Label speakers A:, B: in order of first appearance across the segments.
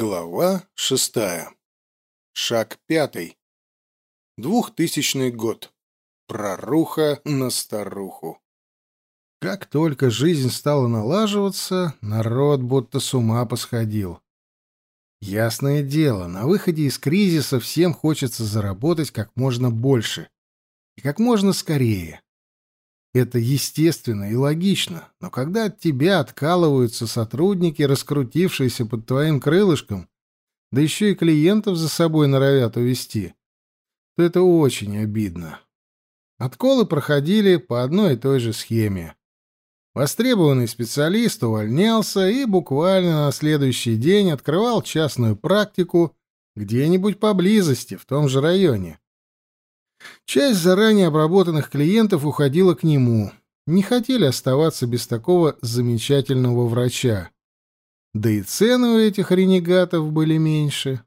A: Глава шестая. Шаг пятый. Двухтысячный год. Проруха на старуху. Как только жизнь стала налаживаться, народ будто с ума посходил. Ясное дело, на выходе из кризиса всем хочется заработать как можно больше и как можно скорее. Это естественно и логично, но когда от тебя откалываются сотрудники, раскрутившиеся под твоим крылышком, да еще и клиентов за собой норовят увести, то это очень обидно. Отколы проходили по одной и той же схеме. Востребованный специалист увольнялся и буквально на следующий день открывал частную практику где-нибудь поблизости, в том же районе. Часть заранее обработанных клиентов уходила к нему. Не хотели оставаться без такого замечательного врача. Да и цены у этих ренегатов были меньше.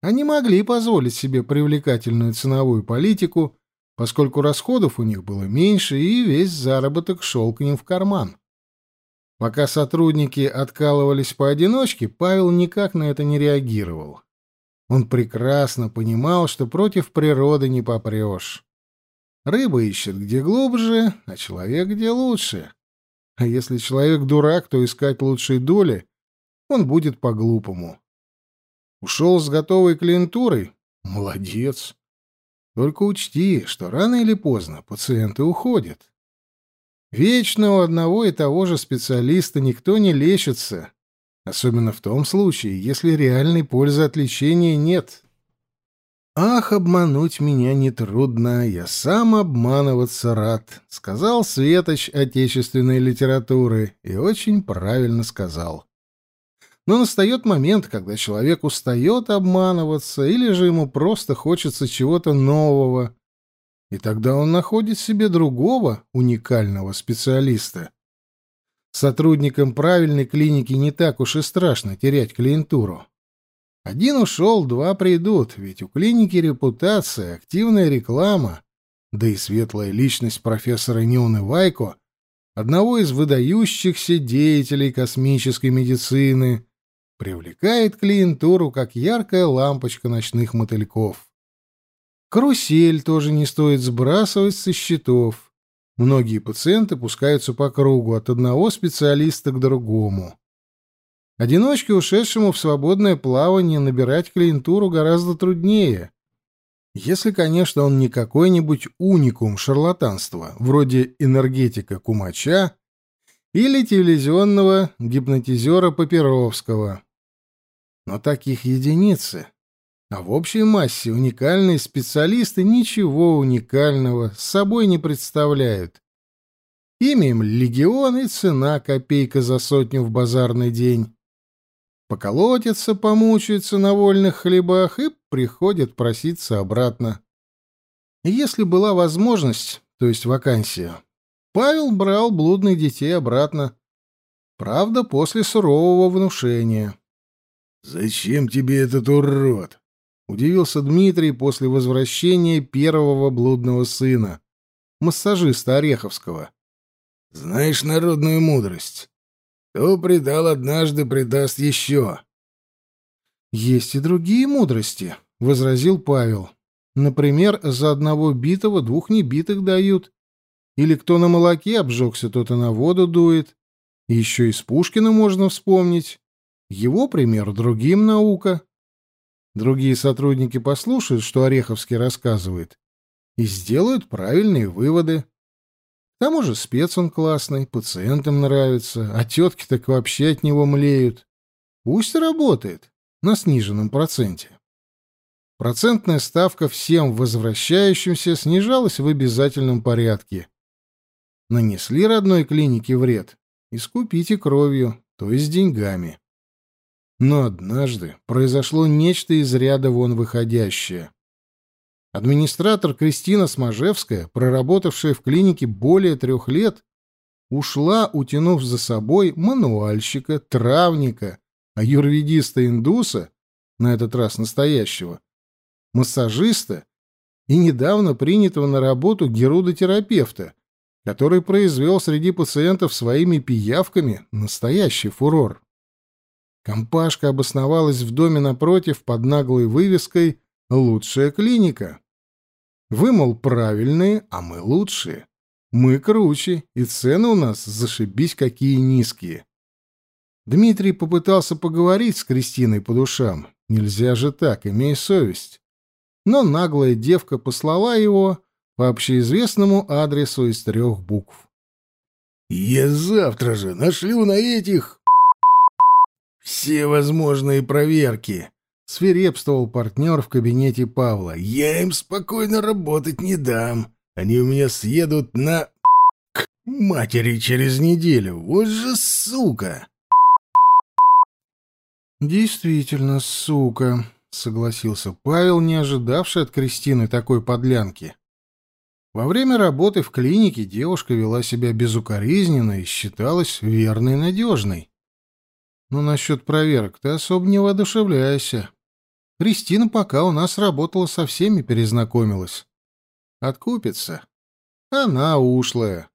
A: Они могли позволить себе привлекательную ценовую политику, поскольку расходов у них было меньше, и весь заработок шел к ним в карман. Пока сотрудники откалывались поодиночке, Павел никак на это не реагировал. Он прекрасно понимал, что против природы не попрешь. Рыба ищет где глубже, а человек где лучше. А если человек дурак, то искать лучшей доли он будет по-глупому. Ушел с готовой клиентурой? Молодец. Только учти, что рано или поздно пациенты уходят. Вечно у одного и того же специалиста никто не лечится, Особенно в том случае, если реальной пользы от лечения нет. «Ах, обмануть меня нетрудно, я сам обманываться рад», — сказал Светоч отечественной литературы, и очень правильно сказал. Но настает момент, когда человек устает обманываться, или же ему просто хочется чего-то нового, и тогда он находит себе другого уникального специалиста. Сотрудникам правильной клиники не так уж и страшно терять клиентуру. Один ушел, два придут, ведь у клиники репутация, активная реклама, да и светлая личность профессора Нюны Вайко, одного из выдающихся деятелей космической медицины, привлекает клиентуру, как яркая лампочка ночных мотыльков. Карусель тоже не стоит сбрасывать со счетов. Многие пациенты пускаются по кругу от одного специалиста к другому. Одиночке, ушедшему в свободное плавание, набирать клиентуру гораздо труднее. Если, конечно, он не какой-нибудь уникум шарлатанства, вроде энергетика Кумача или телевизионного гипнотизера Папировского. Но таких единицы. А в общей массе уникальные специалисты ничего уникального с собой не представляют. Имя им легион и цена копейка за сотню в базарный день. Поколотятся, помучаются на вольных хлебах и приходят проситься обратно. Если была возможность, то есть вакансия, Павел брал блудных детей обратно. Правда, после сурового внушения. «Зачем тебе этот урод?» Удивился Дмитрий после возвращения первого блудного сына, массажиста Ореховского. «Знаешь народную мудрость? Кто предал однажды, предаст еще». «Есть и другие мудрости», — возразил Павел. «Например, за одного битого двух небитых дают. Или кто на молоке обжегся, тот и на воду дует. еще из Пушкина можно вспомнить. Его пример другим наука». Другие сотрудники послушают, что Ореховский рассказывает, и сделают правильные выводы. К тому же спец он классный, пациентам нравится, а тетки так вообще от него млеют. Пусть работает на сниженном проценте. Процентная ставка всем возвращающимся снижалась в обязательном порядке. Нанесли родной клинике вред, искупите кровью, то есть деньгами. Но однажды произошло нечто из ряда вон выходящее. Администратор Кристина Смажевская, проработавшая в клинике более трех лет, ушла, утянув за собой мануальщика, травника, аюрведиста-индуса, на этот раз настоящего, массажиста и недавно принятого на работу герудотерапевта, который произвел среди пациентов своими пиявками настоящий фурор. Компашка обосновалась в доме напротив под наглой вывеской «Лучшая клиника». Вы, мол, правильные, а мы лучшие. Мы круче, и цены у нас зашибись какие низкие. Дмитрий попытался поговорить с Кристиной по душам. Нельзя же так, имей совесть. Но наглая девка послала его по общеизвестному адресу из трех букв.
B: «Я завтра же нашлю на этих все возможные проверки», — свирепствовал партнер в кабинете Павла. «Я им спокойно работать не дам. Они у меня съедут на... к матери через неделю. Вот же сука!»
A: «Действительно, сука», — согласился Павел, не ожидавший от Кристины такой подлянки. Во время работы в клинике девушка вела себя безукоризненно и считалась верной и надежной. Но насчет проверок ты особо не воодушевляйся. Кристина пока у нас работала со всеми перезнакомилась. Откупится. Она ушлая.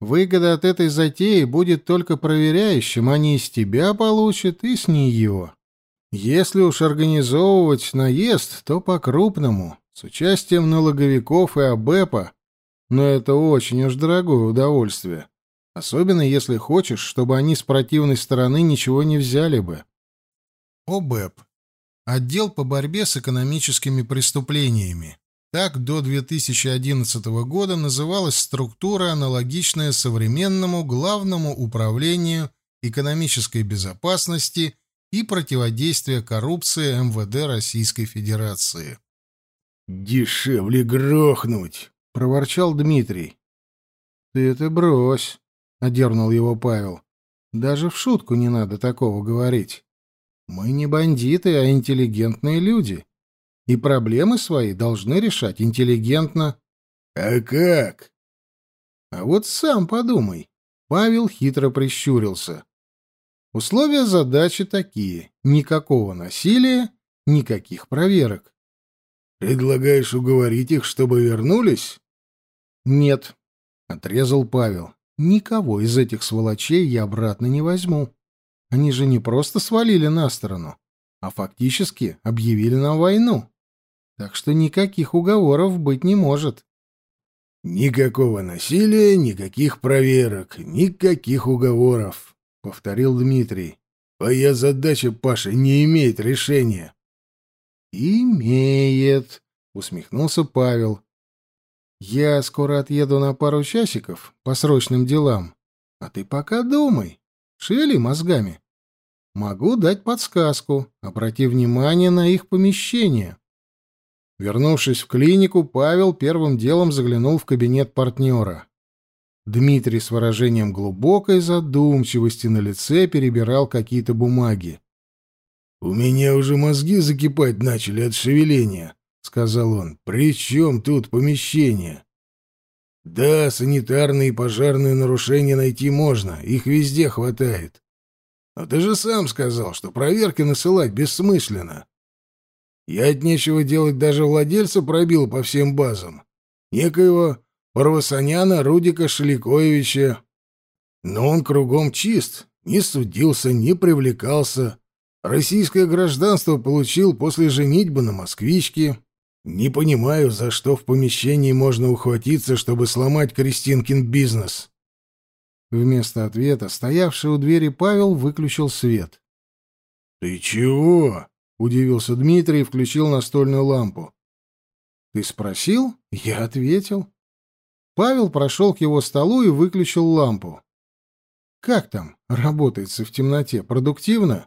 A: Выгода от этой затеи будет только проверяющим, они из тебя получат и с нее. Если уж организовывать наезд, то по-крупному, с участием налоговиков и АБЭПа, но это очень уж дорогое удовольствие, особенно если хочешь, чтобы они с противной стороны ничего не взяли бы. ОБЭП. Отдел по борьбе с экономическими преступлениями. Так до 2011 года называлась структура, аналогичная современному Главному управлению экономической безопасности и противодействия коррупции МВД Российской Федерации.
B: «Дешевле грохнуть!» — проворчал Дмитрий.
A: «Ты это брось!» — одернул его Павел. «Даже в шутку не надо такого говорить. Мы не бандиты, а интеллигентные люди и проблемы свои должны решать интеллигентно.
B: А как?
A: А вот сам подумай. Павел хитро прищурился. Условия задачи такие: никакого насилия, никаких проверок.
B: Предлагаешь уговорить их, чтобы вернулись?
A: Нет, отрезал Павел. Никого из этих сволочей я обратно не возьму. Они же не просто свалили на сторону, а фактически объявили нам войну. Так что никаких уговоров быть не может.
B: «Никакого насилия, никаких проверок, никаких уговоров», — повторил Дмитрий. «Твоя задача, Паша, не имеет решения».
A: «Имеет», — усмехнулся Павел. «Я скоро отъеду на пару часиков по срочным делам, а ты пока думай, шевели мозгами. Могу дать подсказку, обрати внимание на их помещение». Вернувшись в клинику, Павел первым делом заглянул в кабинет партнера. Дмитрий с выражением глубокой задумчивости на лице перебирал какие-то бумаги.
B: «У меня уже мозги закипать начали от шевеления», — сказал он. «При чем тут помещение?» «Да, санитарные и пожарные нарушения найти можно, их везде хватает. Но ты же сам сказал, что проверки насылать бессмысленно. Я от нечего делать даже владельца пробил по всем базам. Некоего Парвасаняна Рудика Шеликоевича. Но он кругом чист, не судился, не привлекался. Российское гражданство получил после женитьбы на москвичке. Не понимаю, за что в помещении можно ухватиться, чтобы сломать Кристинкин бизнес.
A: Вместо ответа стоявший у двери Павел выключил свет.
B: «Ты чего?» — удивился Дмитрий и включил настольную лампу.
A: «Ты спросил?» — я ответил. Павел прошел к его столу и выключил лампу. «Как там? Работается в темноте. Продуктивно?»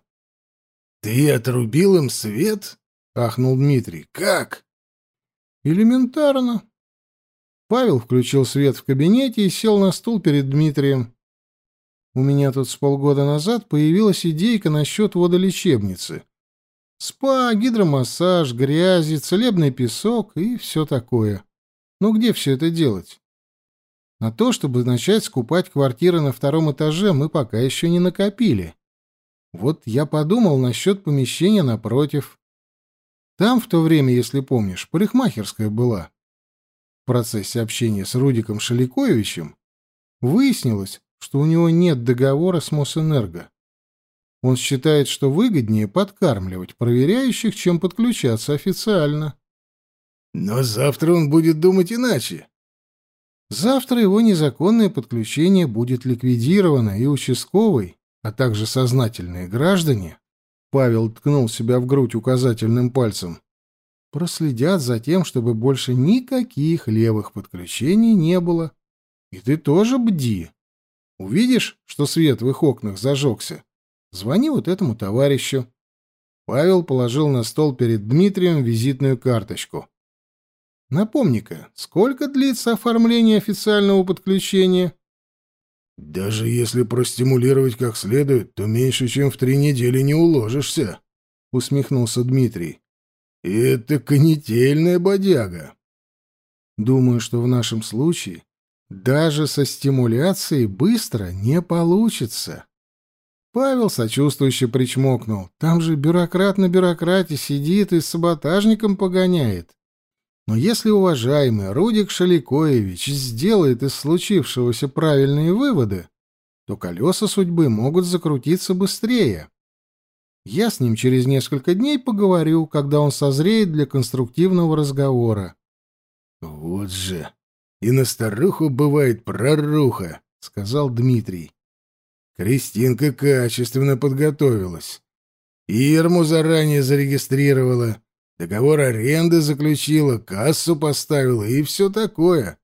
B: «Ты отрубил им свет?» — ахнул Дмитрий. «Как?»
A: «Элементарно». Павел включил свет в кабинете и сел на стул перед Дмитрием. «У меня тут с полгода назад появилась идейка насчет водолечебницы. Спа, гидромассаж, грязи, целебный песок и все такое. Но где все это делать? На то, чтобы начать скупать квартиры на втором этаже, мы пока еще не накопили. Вот я подумал насчет помещения напротив. Там в то время, если помнишь, парикмахерская была. В процессе общения с Рудиком Шаликовичем выяснилось, что у него нет договора с Мосэнерго. Он считает, что выгоднее подкармливать проверяющих, чем подключаться официально.
B: Но завтра он будет думать иначе.
A: Завтра его незаконное подключение будет ликвидировано, и участковый, а также сознательные граждане, Павел ткнул себя в грудь указательным пальцем, проследят за тем, чтобы больше никаких левых подключений не было. И ты тоже бди. Увидишь, что свет в их окнах зажегся, звони вот этому товарищу. Павел положил на стол перед Дмитрием визитную карточку. Напомни-ка, сколько длится оформление официального подключения?
B: Даже если простимулировать как следует, то меньше, чем в три недели не уложишься, усмехнулся Дмитрий. Это конетельная бодяга.
A: Думаю, что в нашем случае даже со стимуляцией быстро не получится. Павел сочувствующе причмокнул. Там же бюрократ на бюрократе сидит и с саботажником погоняет. Но если уважаемый Рудик Шаликоевич сделает из случившегося правильные выводы, то колеса судьбы могут закрутиться быстрее. Я с ним через несколько дней поговорю, когда он созреет для конструктивного разговора.
B: «Вот же! И на старуху бывает проруха!» — сказал Дмитрий. Кристинка качественно подготовилась. Ирму заранее зарегистрировала, Договор аренды заключила, кассу поставила и все такое,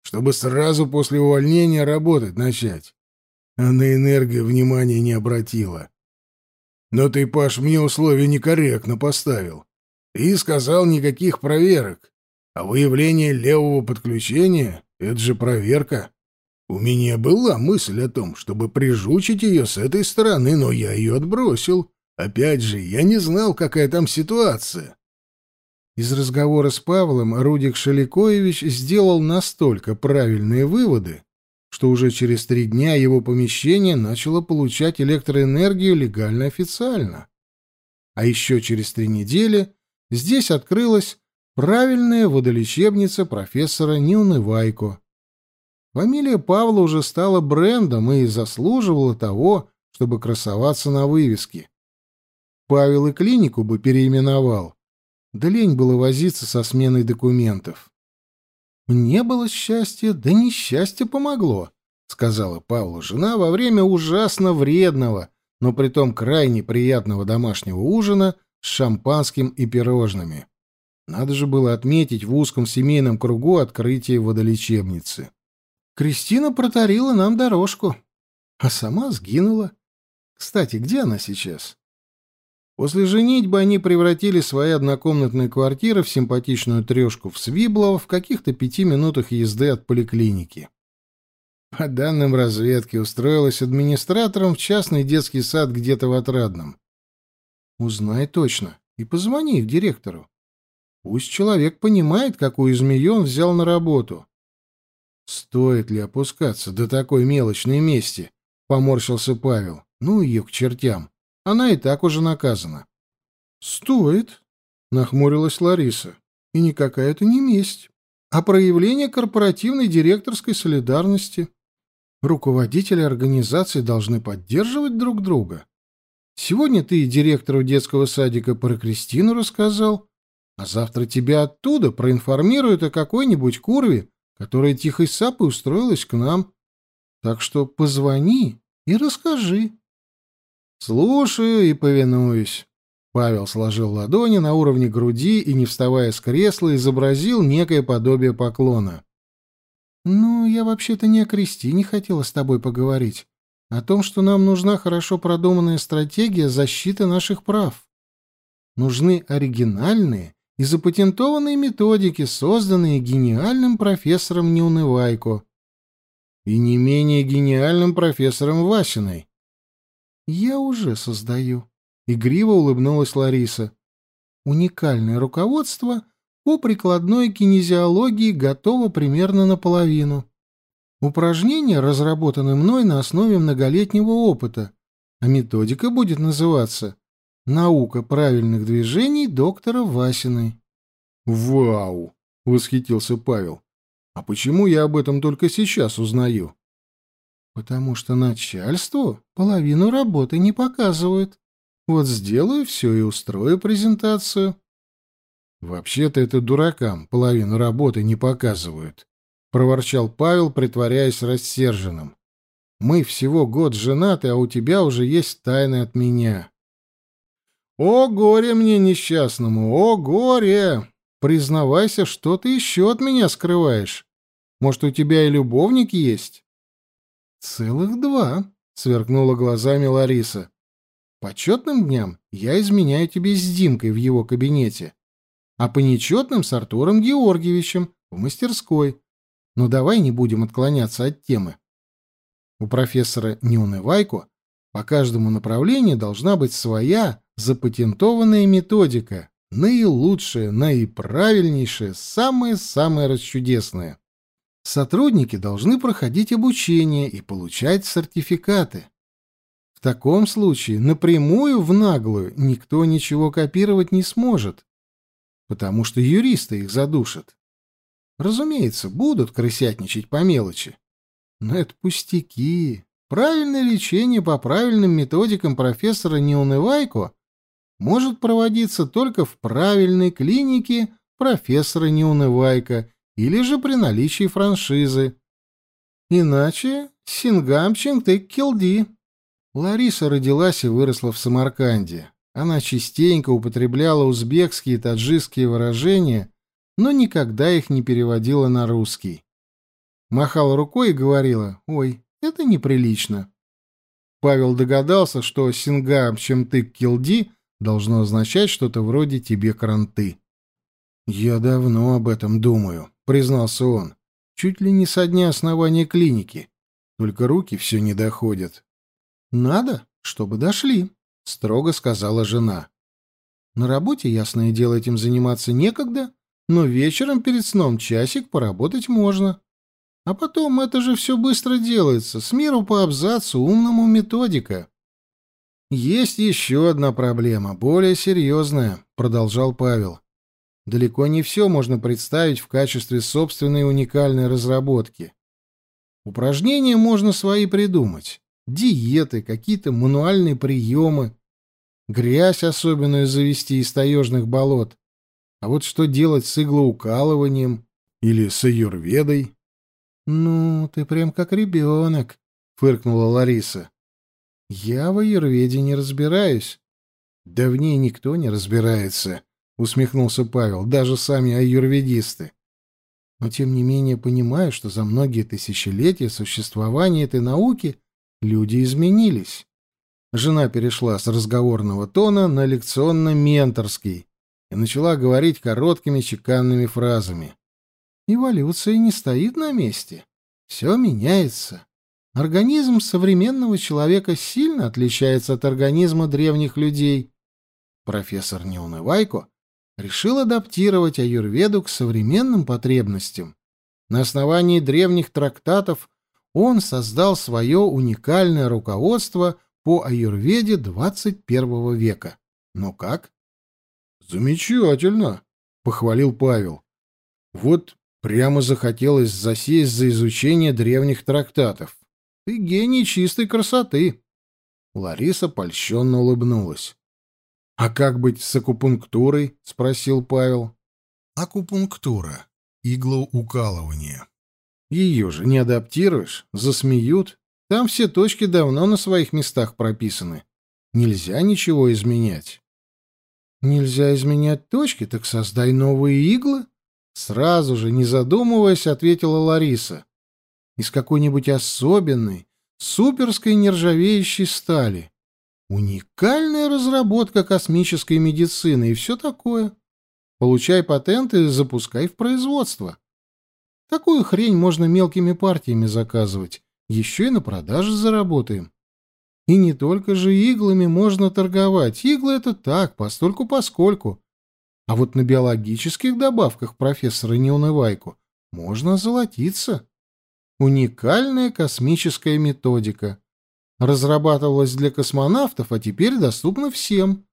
B: чтобы сразу после увольнения работать начать. А на энергию внимания не обратила. Но ты, Паш, мне условия некорректно поставил. Ты сказал никаких проверок. А выявление левого подключения — это же проверка. У меня была мысль о том, чтобы прижучить ее с этой стороны, но я ее отбросил. Опять же, я не знал, какая там ситуация.
A: Из разговора с Павлом Рудик Шаликоевич сделал настолько правильные выводы, что уже через три дня его помещение начало получать электроэнергию легально-официально. А еще через три недели здесь открылась правильная водолечебница профессора Нилны Вайко. Фамилия Павла уже стала брендом и заслуживала того, чтобы красоваться на вывеске. Павел и клинику бы переименовал, да лень было возиться со сменой документов. «Мне было счастье, да несчастье помогло», — сказала Павла жена во время ужасно вредного, но притом крайне приятного домашнего ужина с шампанским и пирожными. Надо же было отметить в узком семейном кругу открытие водолечебницы. Кристина протарила нам дорожку, а сама сгинула. Кстати, где она сейчас? После женитьбы они превратили свои однокомнатные квартиры в симпатичную трешку в Свиблово в каких-то пяти минутах езды от поликлиники. По данным разведки, устроилась администратором в частный детский сад где-то в Отрадном. Узнай точно и позвони их директору. Пусть человек понимает, какую змею он взял на работу. Стоит ли опускаться до такой мелочной мести? Поморщился Павел. Ну ее к чертям. Она и так уже наказана. Стоит, нахмурилась Лариса. И никакая это не месть, а проявление корпоративной директорской солидарности. Руководители организации должны поддерживать друг друга. Сегодня ты директору детского садика про Кристину рассказал, а завтра тебя оттуда проинформируют о какой-нибудь курве, которая тихой сапой устроилась к нам. Так что позвони и расскажи. «Слушаю и повинуюсь». Павел сложил ладони на уровне груди и, не вставая с кресла, изобразил некое подобие поклона. «Ну, я вообще-то не о Кристине хотела с тобой поговорить. О том, что нам нужна хорошо продуманная стратегия защиты наших прав. Нужны оригинальные и запатентованные методики, созданные гениальным профессором Неунывайко и не менее гениальным профессором Васиной. «Я уже создаю», — игриво улыбнулась Лариса. «Уникальное руководство по прикладной кинезиологии готово примерно наполовину. Упражнения разработаны мной на основе многолетнего опыта, а методика будет называться «Наука правильных движений доктора Васиной».
B: «Вау!» — восхитился Павел. «А почему я об этом только сейчас узнаю?»
A: Потому что начальству половину работы не показывают. Вот сделаю все и устрою презентацию. Вообще-то это дуракам половину работы не показывают, проворчал Павел, притворяясь рассерженным. Мы всего год женаты, а у тебя уже есть тайны от меня. О горе мне несчастному, о горе! Признавайся, что ты еще от меня скрываешь. Может, у тебя и любовник есть? Целых два, сверкнула глазами Лариса. По четным дням я изменяю тебе с Димкой в его кабинете, а по нечетным с Артуром Георгиевичем в мастерской. Но давай не будем отклоняться от темы. У профессора Неунывайко по каждому направлению должна быть своя запатентованная методика, наилучшая, наиправильнейшая, самая-самая расчудесная. Сотрудники должны проходить обучение и получать сертификаты. В таком случае напрямую в наглую никто ничего копировать не сможет, потому что юристы их задушат. Разумеется, будут крысятничать по мелочи. Но это пустяки. Правильное лечение по правильным методикам профессора Неунывайко может проводиться только в правильной клинике профессора Неунывайко или же при наличии франшизы. Иначе Сингам Чингтык Килди. Лариса родилась и выросла в Самарканде. Она частенько употребляла узбекские и таджикские выражения, но никогда их не переводила на русский. Махала рукой и говорила «Ой, это неприлично». Павел догадался, что «Сингам Чемтык Килди» должно означать что-то вроде «тебе кранты». «Я давно об этом думаю», — признался он. «Чуть ли не со дня основания клиники. Только руки все не доходят». «Надо, чтобы дошли», — строго сказала жена. «На работе, ясное дело, этим заниматься некогда, но вечером перед сном часик поработать можно. А потом это же все быстро делается, с миру по абзацу, умному методика». «Есть еще одна проблема, более серьезная», — продолжал Павел. «Далеко не все можно представить в качестве собственной уникальной разработки. Упражнения можно свои придумать диеты, какие-то мануальные приемы, грязь особенную завести из таежных болот. А вот что делать с иглоукалыванием или с аюрведой? — Ну, ты прям как ребенок, — фыркнула Лариса. — Я в аюрведе не разбираюсь. — Да в ней никто не разбирается, — усмехнулся Павел, — даже сами аюрведисты. Но тем не менее понимаю, что за многие тысячелетия существования этой науки — Люди изменились. Жена перешла с разговорного тона на лекционно-менторский и начала говорить короткими чеканными фразами. Эволюция не стоит на месте. Все меняется. Организм современного человека сильно отличается от организма древних людей. Профессор Неунывайко решил адаптировать аюрведу к современным потребностям. На основании древних трактатов он создал свое уникальное руководство по аюрведе 21 века. Но как? Замечательно, похвалил Павел. Вот прямо захотелось засесть за изучение древних трактатов. Ты гений чистой красоты. Лариса польщенно улыбнулась. «А как быть с акупунктурой?» — спросил Павел. «Акупунктура. Иглоукалывание. Ее же не адаптируешь, засмеют. Там все точки давно на своих местах прописаны. Нельзя ничего изменять. Нельзя изменять точки, так создай новые иглы. Сразу же, не задумываясь, ответила Лариса. Из какой-нибудь особенной, суперской нержавеющей стали. Уникальная разработка космической медицины и все такое. Получай патенты и запускай в производство. Такую хрень можно мелкими партиями заказывать. Еще и на продаже заработаем. И не только же иглами можно торговать. Иглы — это так, постольку-поскольку. А вот на биологических добавках профессора Неунывайку можно золотиться. Уникальная космическая методика. Разрабатывалась для космонавтов, а теперь доступна всем.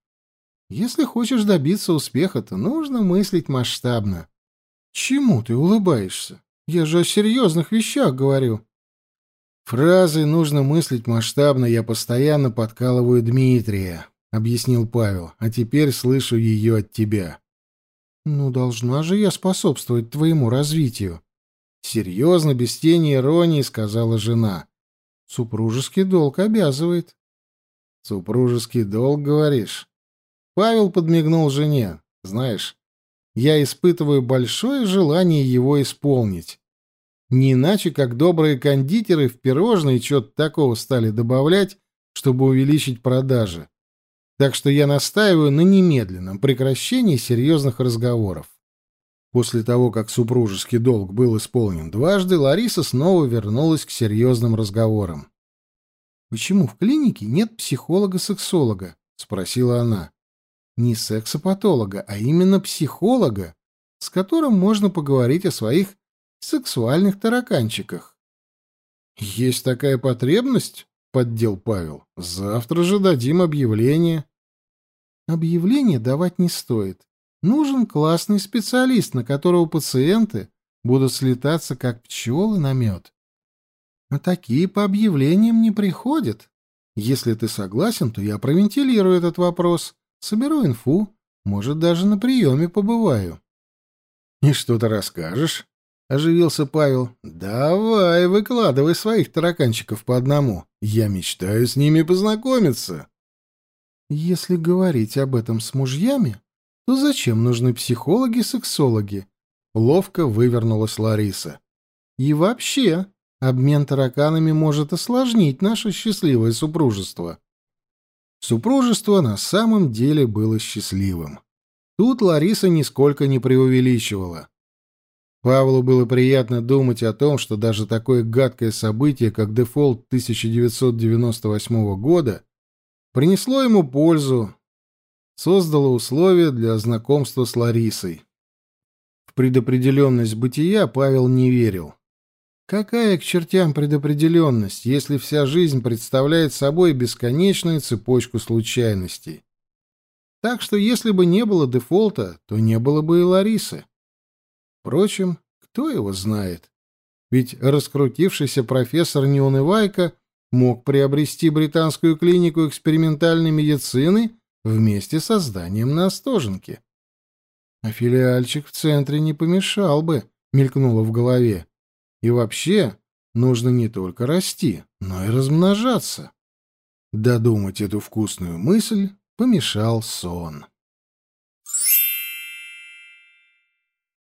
A: Если хочешь добиться успеха, то нужно мыслить масштабно. Чему ты улыбаешься? Я же о серьезных вещах говорю. Фразой нужно мыслить масштабно, я постоянно подкалываю Дмитрия, объяснил Павел, а теперь слышу ее от тебя. Ну, должна же я способствовать твоему развитию. Серьезно, без тени иронии, сказала жена. Супружеский долг обязывает. Супружеский долг, говоришь? Павел подмигнул жене. Знаешь, я испытываю большое желание его исполнить. Не иначе, как добрые кондитеры в пирожные что-то такого стали добавлять, чтобы увеличить продажи. Так что я настаиваю на немедленном прекращении серьезных разговоров. После того, как супружеский долг был исполнен дважды, Лариса снова вернулась к серьезным разговорам. «Почему в клинике нет психолога-сексолога?» — спросила она. «Не сексопатолога, а именно психолога, с которым можно поговорить о своих сексуальных тараканчиках. «Есть такая потребность?» — поддел Павел. «Завтра же дадим объявление». «Объявление давать не стоит. Нужен классный специалист, на которого пациенты будут слетаться, как пчелы на мед. А такие по объявлениям не приходят. Если ты согласен, то я провентилирую этот вопрос, соберу инфу, может, даже на приеме побываю». «И что ты расскажешь?» — оживился Павел. «Давай, выкладывай своих тараканчиков по одному. Я мечтаю с ними познакомиться». «Если говорить об этом с мужьями, то зачем нужны психологи-сексологи?» Ловко вывернулась Лариса. «И вообще, обмен тараканами может осложнить наше счастливое супружество». Супружество на самом деле было счастливым. Тут Лариса нисколько не преувеличивала. Павлу было приятно думать о том, что даже такое гадкое событие, как дефолт 1998 года, принесло ему пользу, создало условия для знакомства с Ларисой. В предопределенность бытия Павел не верил. Какая к чертям предопределенность, если вся жизнь представляет собой бесконечную цепочку случайностей? Так что если бы не было дефолта, то не было бы и Ларисы. Впрочем, кто его знает? Ведь раскрутившийся профессор Неунывайко мог приобрести британскую клинику экспериментальной медицины вместе с созданием на Остоженке. А филиальчик в центре не помешал бы, мелькнуло в голове. И вообще, нужно не только расти, но и размножаться. Додумать эту вкусную мысль помешал сон.